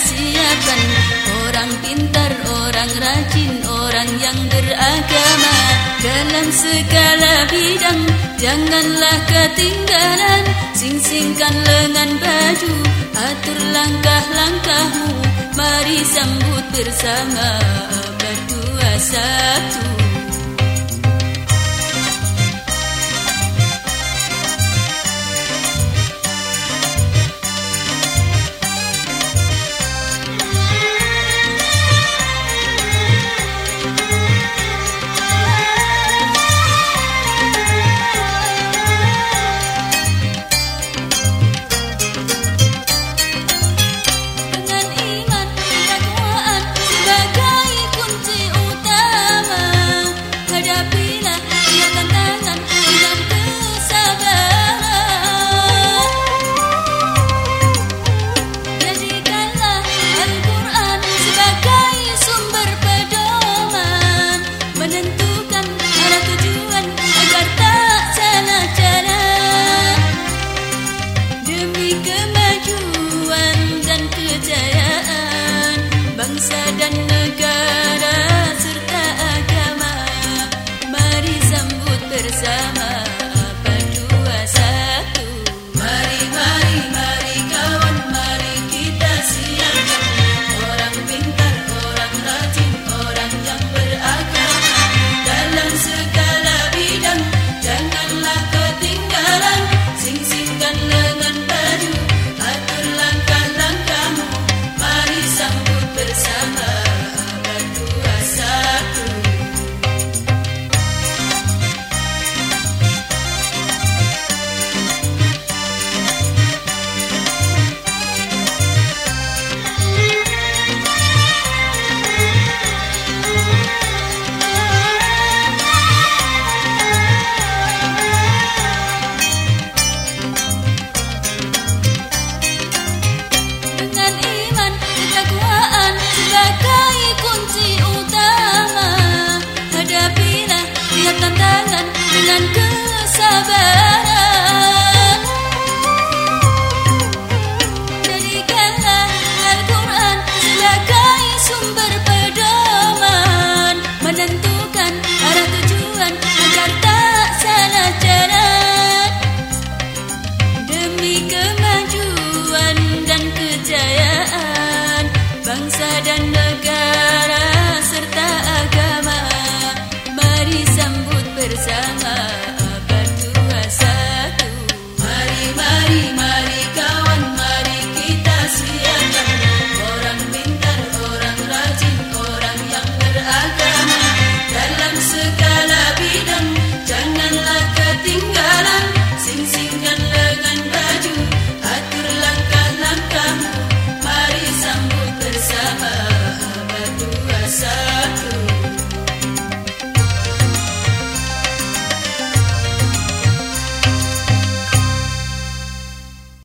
sia-siakan Orang pintar, orang rajin, orang yang beragama. Dalam segala bidang Janganlah ketinggalan. Sing-singkan lengan baju Atur langkah-langkahmu. Mari sambut bersama Berdua satu السماء